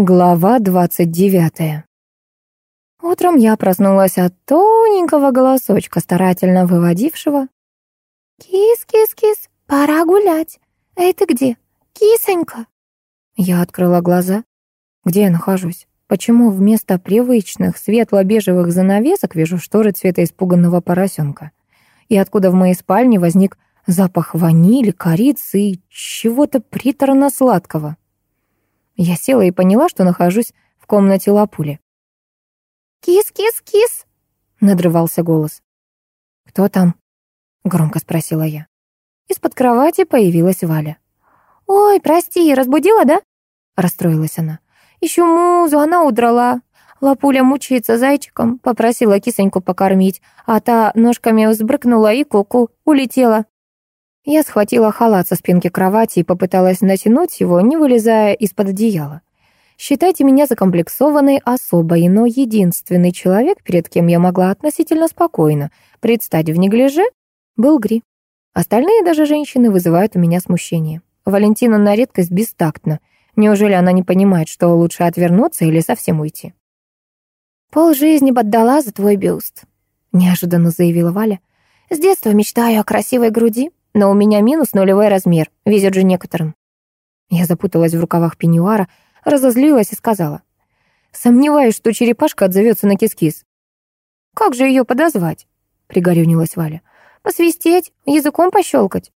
Глава двадцать девятая. Утром я проснулась от тоненького голосочка, старательно выводившего. «Кис-кис-кис, пора гулять. Эй, ты где? Кисонька!» Я открыла глаза. Где я нахожусь? Почему вместо привычных светло-бежевых занавесок вижу шторы цвета испуганного поросенка? И откуда в моей спальне возник запах ванили, корицы и чего-то приторно-сладкого? Я села и поняла, что нахожусь в комнате Лапули. «Кис-кис-кис!» — надрывался голос. «Кто там?» — громко спросила я. Из-под кровати появилась Валя. «Ой, прости, разбудила, да?» — расстроилась она. «Ищу музу, она удрала. Лапуля мучается зайчиком, попросила кисоньку покормить, а та ножками взбрыкнула и куку, улетела. Я схватила халат со спинки кровати и попыталась натянуть его, не вылезая из-под одеяла. Считайте меня закомплексованной особой, но единственный человек, перед кем я могла относительно спокойно предстать в неглиже, был Гри. Остальные даже женщины вызывают у меня смущение. Валентина на редкость бестактна. Неужели она не понимает, что лучше отвернуться или совсем уйти? «Пол жизни поддала за твой бюст», — неожиданно заявила Валя. «С детства мечтаю о красивой груди, но у меня минус нулевой размер, везет же некоторым. Я запуталась в рукавах пеньюара, разозлилась и сказала. Сомневаюсь, что черепашка отзовется на кис-кис. «Как же ее подозвать?» — пригорюнилась Валя. «Посвистеть? Языком пощелкать?»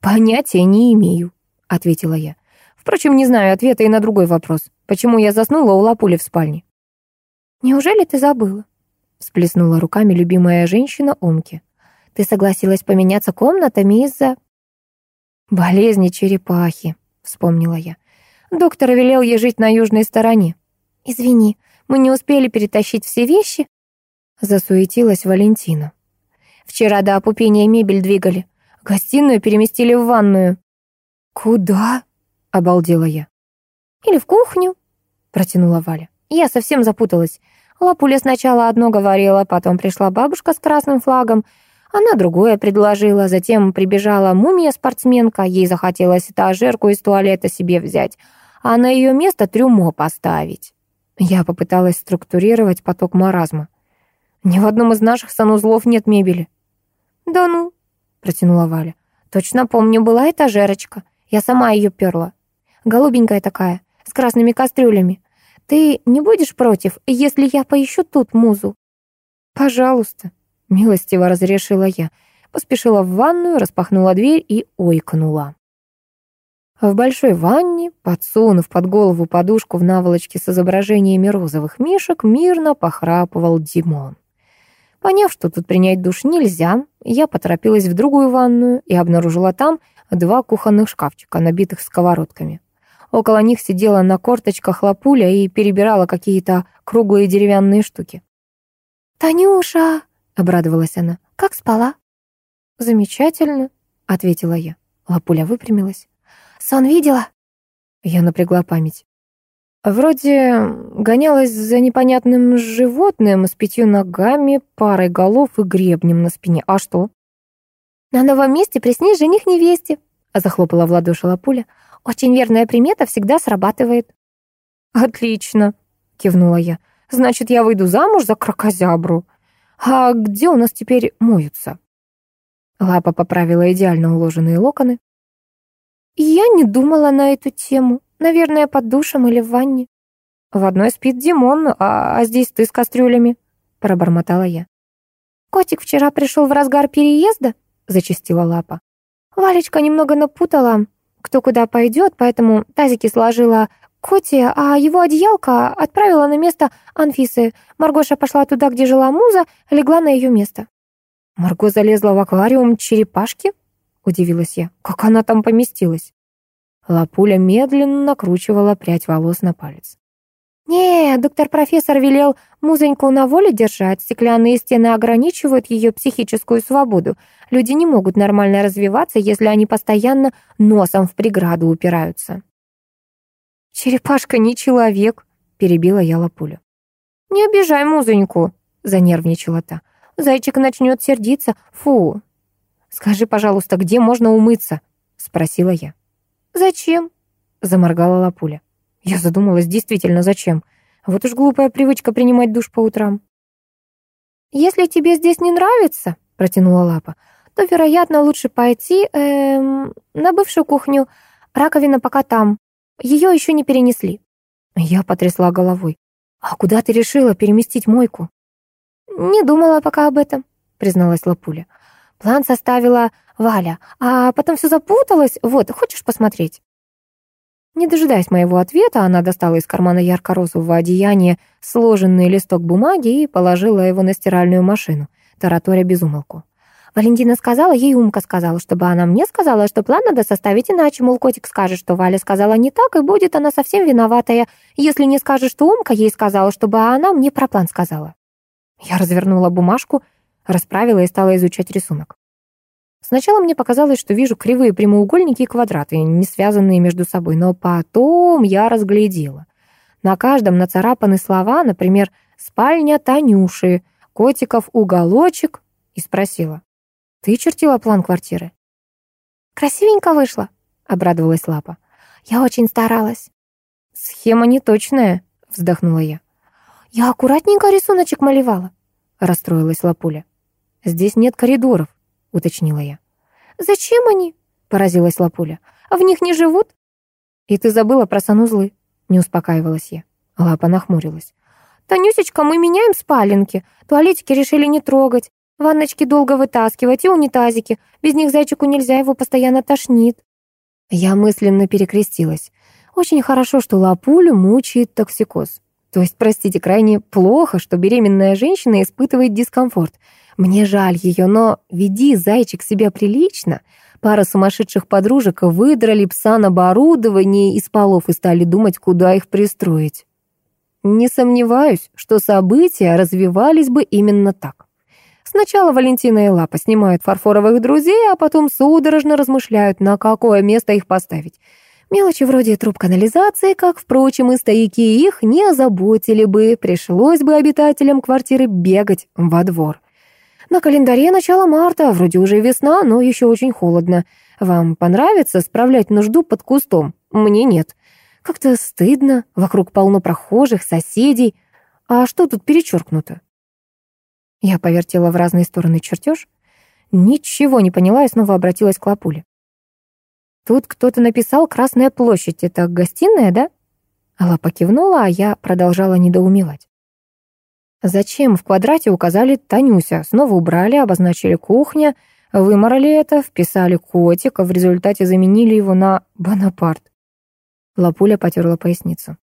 «Понятия не имею», — ответила я. «Впрочем, не знаю ответа и на другой вопрос. Почему я заснула у Лапули в спальне?» «Неужели ты забыла?» — всплеснула руками любимая женщина Омки. Ты согласилась поменяться комнатами из-за...» «Болезни черепахи», — вспомнила я. «Доктор велел ей жить на южной стороне». «Извини, мы не успели перетащить все вещи?» Засуетилась Валентина. «Вчера до опупения мебель двигали. Гостиную переместили в ванную». «Куда?» — обалдела я. «Или в кухню», — протянула Валя. «Я совсем запуталась. Лапуля сначала одно говорила, потом пришла бабушка с красным флагом, она другое предложила, затем прибежала мумия-спортсменка, ей захотелось этажерку из туалета себе взять, а на ее место трюмо поставить. Я попыталась структурировать поток маразма. Ни в одном из наших санузлов нет мебели. «Да ну», — протянула Валя. «Точно помню, была этажерочка. Я сама ее перла. Голубенькая такая, с красными кастрюлями. Ты не будешь против, если я поищу тут музу?» «Пожалуйста», Милостиво разрешила я. Поспешила в ванную, распахнула дверь и ойкнула. В большой ванне, подсунув под голову подушку в наволочке с изображениями розовых мишек, мирно похрапывал Димон. Поняв, что тут принять душ нельзя, я поторопилась в другую ванную и обнаружила там два кухонных шкафчика, набитых сковородками. Около них сидела на корточках лапуля и перебирала какие-то круглые деревянные штуки. «Танюша!» Обрадовалась она. «Как спала?» «Замечательно», — ответила я. Лапуля выпрямилась. «Сон видела?» Я напрягла память. Вроде гонялась за непонятным животным с пятью ногами, парой голов и гребнем на спине. А что? «На новом месте приснись жених невесте», — захлопала в ладоши Лапуля. «Очень верная примета всегда срабатывает». «Отлично», — кивнула я. «Значит, я выйду замуж за крокозябру». «А где у нас теперь моются?» Лапа поправила идеально уложенные локоны. «Я не думала на эту тему. Наверное, под душем или в ванне». «В одной спит Димон, а, а здесь ты с кастрюлями», — пробормотала я. «Котик вчера пришел в разгар переезда?» — зачастила Лапа. «Валечка немного напутала, кто куда пойдет, поэтому тазики сложила Коти, а его одеялка отправила на место Анфисы. Маргоша пошла туда, где жила муза, легла на ее место. «Марго залезла в аквариум черепашки?» — удивилась я. «Как она там поместилась?» Лапуля медленно накручивала прядь волос на палец. «Не, доктор-профессор велел музоньку на воле держать. Стеклянные стены ограничивают ее психическую свободу. Люди не могут нормально развиваться, если они постоянно носом в преграду упираются». «Черепашка не человек», — перебила я лапулю. «Не обижай музоньку», — занервничала та. «Зайчик начнет сердиться. Фу». «Скажи, пожалуйста, где можно умыться?» — спросила я. «Зачем?» — заморгала лапуля. Я задумалась, действительно, зачем? Вот уж глупая привычка принимать душ по утрам. «Если тебе здесь не нравится», — протянула Лапа, то, вероятно, лучше пойти эм, на бывшую кухню. Раковина пока там. Ее еще не перенесли. Я потрясла головой. «А куда ты решила переместить мойку?» «Не думала пока об этом», — призналась Лапуля. «План составила Валя, а потом все запуталось. Вот, хочешь посмотреть?» Не дожидаясь моего ответа, она достала из кармана ярко-розового одеяния сложенный листок бумаги и положила его на стиральную машину, тараторя безумолку. Валентина сказала, ей Умка сказала, чтобы она мне сказала, что план надо составить иначе, мол, котик скажет, что Валя сказала не так, и будет она совсем виноватая, если не скажет, что Умка ей сказала, чтобы она мне про план сказала. Я развернула бумажку, расправила и стала изучать рисунок. Сначала мне показалось, что вижу кривые прямоугольники и квадраты, не связанные между собой, но потом я разглядела. На каждом нацарапаны слова, например, «спальня Танюши», «котиков уголочек» и спросила. Ты чертила план квартиры?» «Красивенько вышло», — обрадовалась Лапа. «Я очень старалась». «Схема неточная», — вздохнула я. «Я аккуратненько рисуночек малевала», — расстроилась Лапуля. «Здесь нет коридоров», — уточнила я. «Зачем они?» — поразилась Лапуля. «В них не живут?» «И ты забыла про санузлы», — не успокаивалась я. Лапа нахмурилась. «Танюсечка, мы меняем спаленки. Туалетики решили не трогать. Ванночки долго вытаскивать и унитазики. Без них зайчику нельзя, его постоянно тошнит. Я мысленно перекрестилась. Очень хорошо, что лапулю мучает токсикоз. То есть, простите, крайне плохо, что беременная женщина испытывает дискомфорт. Мне жаль ее, но веди зайчик себя прилично. Пара сумасшедших подружек выдрали пса на оборудование из полов и стали думать, куда их пристроить. Не сомневаюсь, что события развивались бы именно так. Сначала Валентина и Лапа снимают фарфоровых друзей, а потом судорожно размышляют, на какое место их поставить. Мелочи вроде труб канализации, как, впрочем, и стояки их не озаботили бы, пришлось бы обитателям квартиры бегать во двор. На календаре начало марта, вроде уже весна, но еще очень холодно. Вам понравится справлять нужду под кустом? Мне нет. Как-то стыдно, вокруг полно прохожих, соседей. А что тут перечеркнуто? Я повертела в разные стороны чертеж, ничего не поняла и снова обратилась к Лапуле. «Тут кто-то написал «Красная площадь». Это гостиная, да?» Лапа кивнула, а я продолжала недоумевать. Зачем в квадрате указали Танюся? Снова убрали, обозначили кухня, выморали это, вписали котик, а в результате заменили его на Бонапарт. Лапуля потерла поясницу.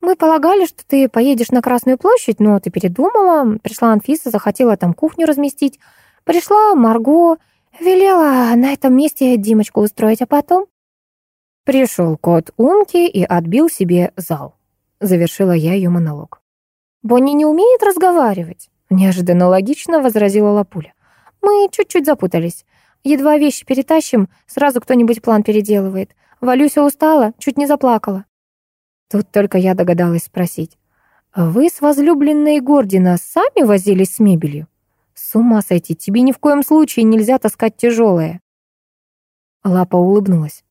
«Мы полагали, что ты поедешь на Красную площадь, но ты передумала. Пришла Анфиса, захотела там кухню разместить. Пришла Марго, велела на этом месте Димочку устроить, а потом...» Пришел кот Умки и отбил себе зал. Завершила я ее монолог. «Бонни не умеет разговаривать», — неожиданно логично возразила Лапуля. «Мы чуть-чуть запутались. Едва вещи перетащим, сразу кто-нибудь план переделывает. Валюся устала, чуть не заплакала. Тут только я догадалась спросить. «Вы с возлюбленной Гордина сами возились с мебелью? С ума сойти, тебе ни в коем случае нельзя таскать тяжелое». Лапа улыбнулась.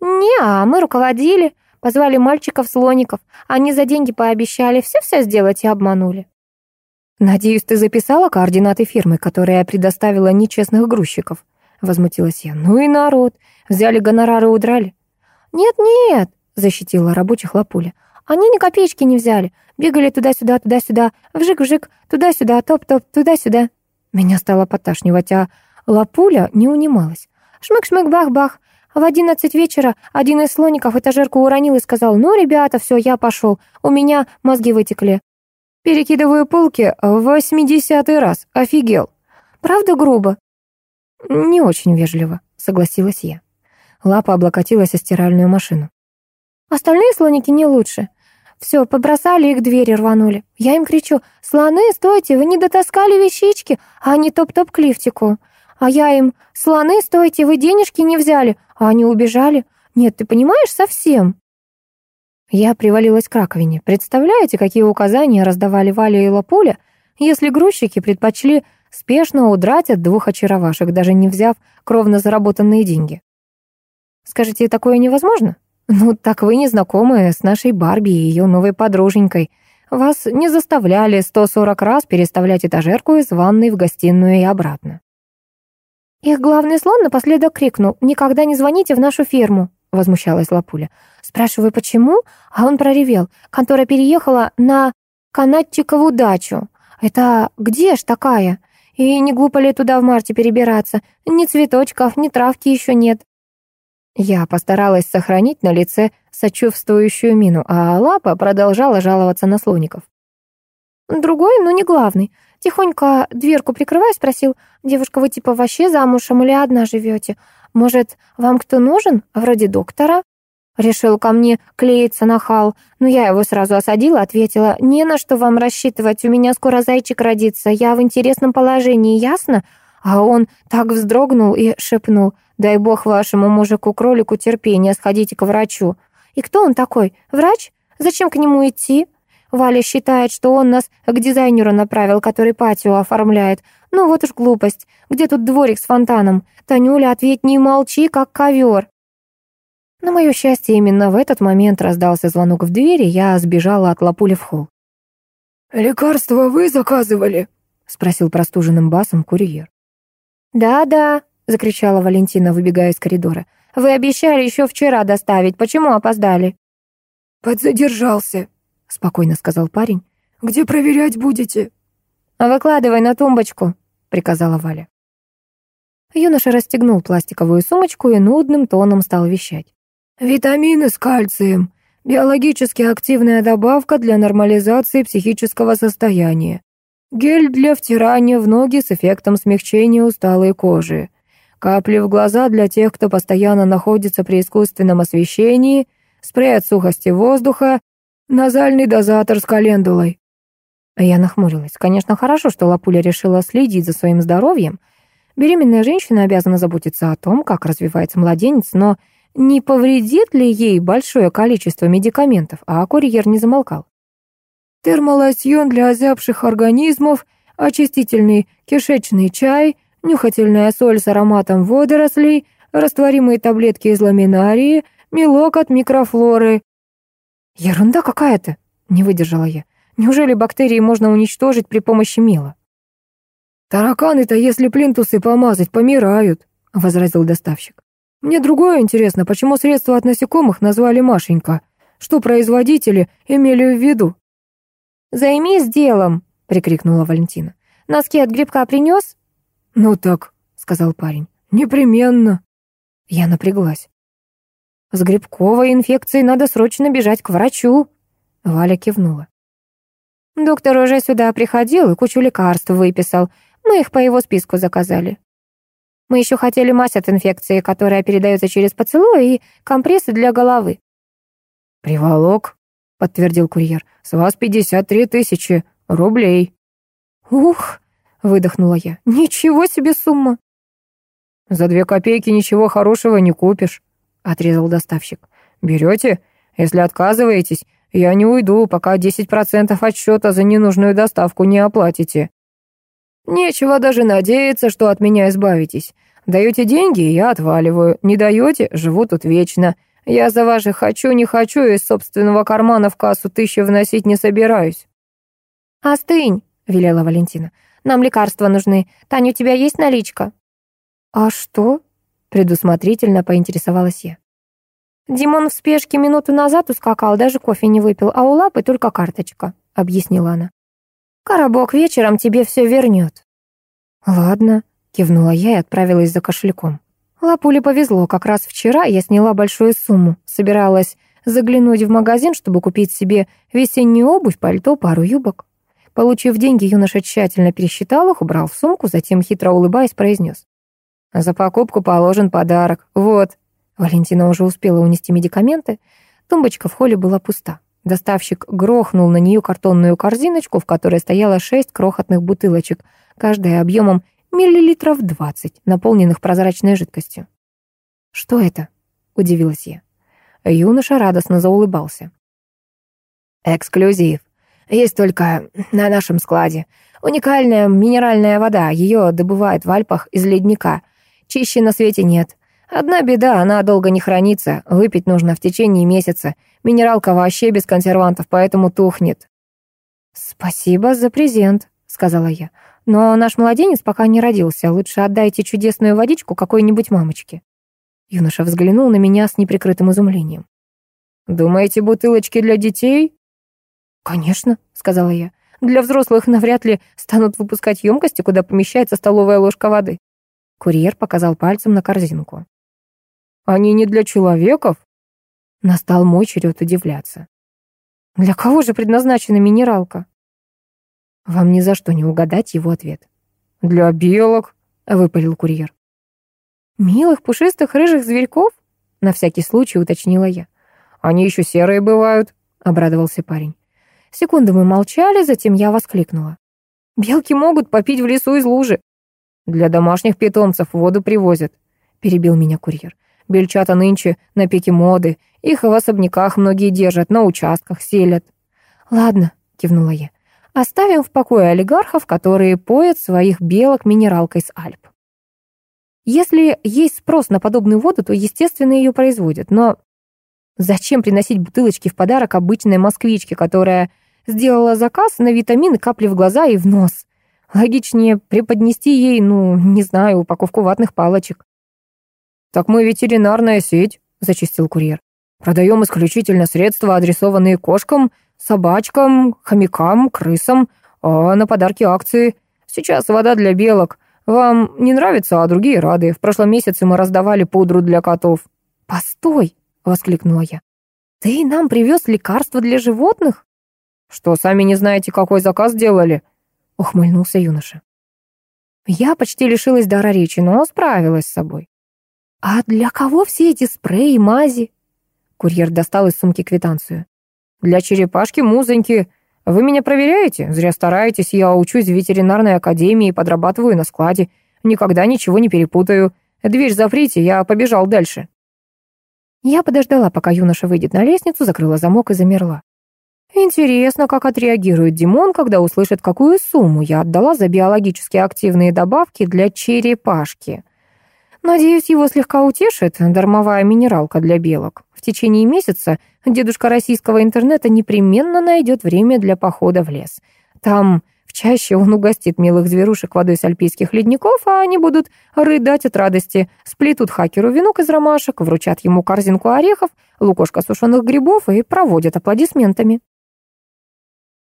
«Не, а мы руководили, позвали мальчиков-слоников. Они за деньги пообещали все-все сделать и обманули». «Надеюсь, ты записала координаты фирмы, которая предоставила нечестных грузчиков?» Возмутилась я. «Ну и народ. Взяли гонорары и удрали». «Нет-нет», — защитила рабочих Лапуля. «Они ни копеечки не взяли. Бегали туда-сюда, туда-сюда, вжик-вжик, туда-сюда, топ-топ, туда-сюда». Меня стало поташнивать, а Лапуля не унималась. Шмык-шмык-бах-бах. В одиннадцать вечера один из слоников этажерку уронил и сказал, «Ну, ребята, все, я пошел. У меня мозги вытекли». «Перекидываю полки в восьмидесятый раз. Офигел». «Правда грубо?» «Не очень вежливо», — согласилась я. Лапа облокотилась о стиральную машину. Остальные слоники не лучше. Все, побросали их двери, рванули. Я им кричу, слоны, стойте, вы не дотаскали вещички, а они топ-топ к лифтику. А я им, слоны, стойте, вы денежки не взяли, а они убежали. Нет, ты понимаешь, совсем. Я привалилась к раковине. Представляете, какие указания раздавали Валя и Лапуля, если грузчики предпочли спешно удрать от двух очаровашек, даже не взяв кровно заработанные деньги? Скажите, такое невозможно? «Ну, так вы не знакомы с нашей Барби и ее новой подруженькой. Вас не заставляли 140 раз переставлять этажерку из ванной в гостиную и обратно». «Их главный слон напоследок крикнул, «Никогда не звоните в нашу ферму», — возмущалась Лапуля. Спрашиваю, почему? А он проревел. Контора переехала на Канатчикову дачу. Это где ж такая? И не глупо ли туда в марте перебираться? Ни цветочков, ни травки еще нет. Я постаралась сохранить на лице сочувствующую мину, а Лапа продолжала жаловаться на слоников. Другой, но не главный. Тихонько дверку прикрывая, спросил, «Девушка, вы типа вообще замужем или одна живете? Может, вам кто нужен? Вроде доктора?» Решил ко мне клеиться нахал, но я его сразу осадила, ответила, «Не на что вам рассчитывать, у меня скоро зайчик родится, я в интересном положении, ясно?» А он так вздрогнул и шепнул, «Дай бог вашему мужику-кролику терпения, сходите к врачу». «И кто он такой? Врач? Зачем к нему идти?» Валя считает, что он нас к дизайнеру направил, который патио оформляет. Ну вот уж глупость. Где тут дворик с фонтаном? Танюля, ответь, не молчи, как ковер. На мое счастье, именно в этот момент раздался звонок в двери, я сбежала от Лапули в холл. «Лекарства вы заказывали?» — спросил простуженным басом курьер. «Да-да», — закричала Валентина, выбегая из коридора. «Вы обещали еще вчера доставить. Почему опоздали?» «Подзадержался», — спокойно сказал парень. «Где проверять будете?» «Выкладывай на тумбочку», — приказала Валя. Юноша расстегнул пластиковую сумочку и нудным тоном стал вещать. Витамины с кальцием. Биологически активная добавка для нормализации психического состояния. Гель для втирания в ноги с эффектом смягчения усталой кожи. Капли в глаза для тех, кто постоянно находится при искусственном освещении. Спрей от сухости воздуха. Назальный дозатор с календулой. Я нахмурилась. Конечно, хорошо, что Лапуля решила следить за своим здоровьем. Беременная женщина обязана заботиться о том, как развивается младенец, но не повредит ли ей большое количество медикаментов, а курьер не замолкал. Термолосьон для озябших организмов, очистительный кишечный чай, нюхательная соль с ароматом водорослей, растворимые таблетки из ламинарии, мелок от микрофлоры. Ерунда какая-то, не выдержала я. Неужели бактерии можно уничтожить при помощи мела? Тараканы-то, если плинтусы помазать, помирают, возразил доставщик. Мне другое интересно, почему средства от насекомых назвали Машенька? Что производители имели в виду? «Займись делом!» — прикрикнула Валентина. «Носки от грибка принес?» «Ну так», — сказал парень, — «непременно». Я напряглась. «С грибковой инфекцией надо срочно бежать к врачу», — Валя кивнула. «Доктор уже сюда приходил и кучу лекарств выписал. Мы их по его списку заказали. Мы еще хотели мазь от инфекции, которая передается через поцелуй, и компрессы для головы». «Приволок», — подтвердил курьер. «С вас пятьдесят три тысячи рублей». «Ух», — выдохнула я, — «ничего себе сумма». «За две копейки ничего хорошего не купишь», — отрезал доставщик. «Берете? Если отказываетесь, я не уйду, пока десять процентов отсчета за ненужную доставку не оплатите». Нечего даже надеяться, что от меня избавитесь. Даете деньги, я отваливаю. Не даете, живу тут вечно. Я за ваших хочу, не хочу, из собственного кармана в кассу тысячи вносить не собираюсь». «Остынь», — велела Валентина. «Нам лекарства нужны. Таня, у тебя есть наличка?» «А что?» — предусмотрительно поинтересовалась я. «Димон в спешке минуту назад ускакал, даже кофе не выпил, а у лапы только карточка», — объяснила она. Коробок вечером тебе все вернет». «Ладно», — кивнула я и отправилась за кошельком. Лапуле повезло, как раз вчера я сняла большую сумму, собиралась заглянуть в магазин, чтобы купить себе весеннюю обувь, пальто, пару юбок. Получив деньги, юноша тщательно пересчитал их, убрал в сумку, затем, хитро улыбаясь, произнес. «За покупку положен подарок. Вот». Валентина уже успела унести медикаменты. Тумбочка в холле была пуста. Доставщик грохнул на нее картонную корзиночку, в которой стояло шесть крохотных бутылочек, каждая объемом миллилитров двадцать, наполненных прозрачной жидкостью. «Что это?» — удивилась я. Юноша радостно заулыбался. «Эксклюзив. Есть только на нашем складе. Уникальная минеральная вода. Ее добывают в Альпах из ледника. Чище на свете нет. Одна беда, она долго не хранится, выпить нужно в течение месяца. Минералка вообще без консервантов, поэтому тухнет». «Спасибо за презент», — сказала я. «Но наш младенец пока не родился. Лучше отдайте чудесную водичку какой-нибудь мамочке». Юноша взглянул на меня с неприкрытым изумлением. «Думаете, бутылочки для детей?» «Конечно», — сказала я. «Для взрослых навряд ли станут выпускать емкости, куда помещается столовая ложка воды». Курьер показал пальцем на корзинку. Они не для человеков? Настал мой черед удивляться. Для кого же предназначена минералка? Вам ни за что не угадать его ответ. Для белок, выпалил курьер. Милых, пушистых, рыжих зверьков? На всякий случай уточнила я. Они еще серые бывают, обрадовался парень. Секунду мы молчали, затем я воскликнула. Белки могут попить в лесу из лужи. Для домашних питомцев воду привозят, перебил меня курьер. Бельчата нынче на пике моды. Их в особняках многие держат, на участках селят. «Ладно», — кивнула я. «Оставим в покое олигархов, которые поят своих белок минералкой с Альп. Если есть спрос на подобную воду, то, естественно, ее производят. Но зачем приносить бутылочки в подарок обычной москвичке, которая сделала заказ на витамины, капли в глаза и в нос? Логичнее преподнести ей, ну, не знаю, упаковку ватных палочек. «Так мы ветеринарная сеть», — зачистил курьер. «Продаем исключительно средства, адресованные кошкам, собачкам, хомякам, крысам, а на подарки акции. Сейчас вода для белок. Вам не нравится, а другие рады. В прошлом месяце мы раздавали пудру для котов». «Постой!» — воскликнула я. «Ты нам привез лекарства для животных?» «Что, сами не знаете, какой заказ делали?» — ухмыльнулся юноша. Я почти лишилась дара речи, но справилась с собой. «А для кого все эти спреи, мази?» Курьер достал из сумки квитанцию. «Для черепашки музоньки. Вы меня проверяете? Зря стараетесь. Я учусь в ветеринарной академии и подрабатываю на складе. Никогда ничего не перепутаю. Дверь заприте, я побежал дальше». Я подождала, пока юноша выйдет на лестницу, закрыла замок и замерла. Интересно, как отреагирует Димон, когда услышит, какую сумму я отдала за биологически активные добавки для черепашки. Надеюсь, его слегка утешит дармовая минералка для белок. В течение месяца дедушка российского интернета непременно найдет время для похода в лес. Там в чаще он угостит милых зверушек водой с альпийских ледников, а они будут рыдать от радости, сплетут хакеру венок из ромашек, вручат ему корзинку орехов, лукошко сушеных грибов и проводят аплодисментами.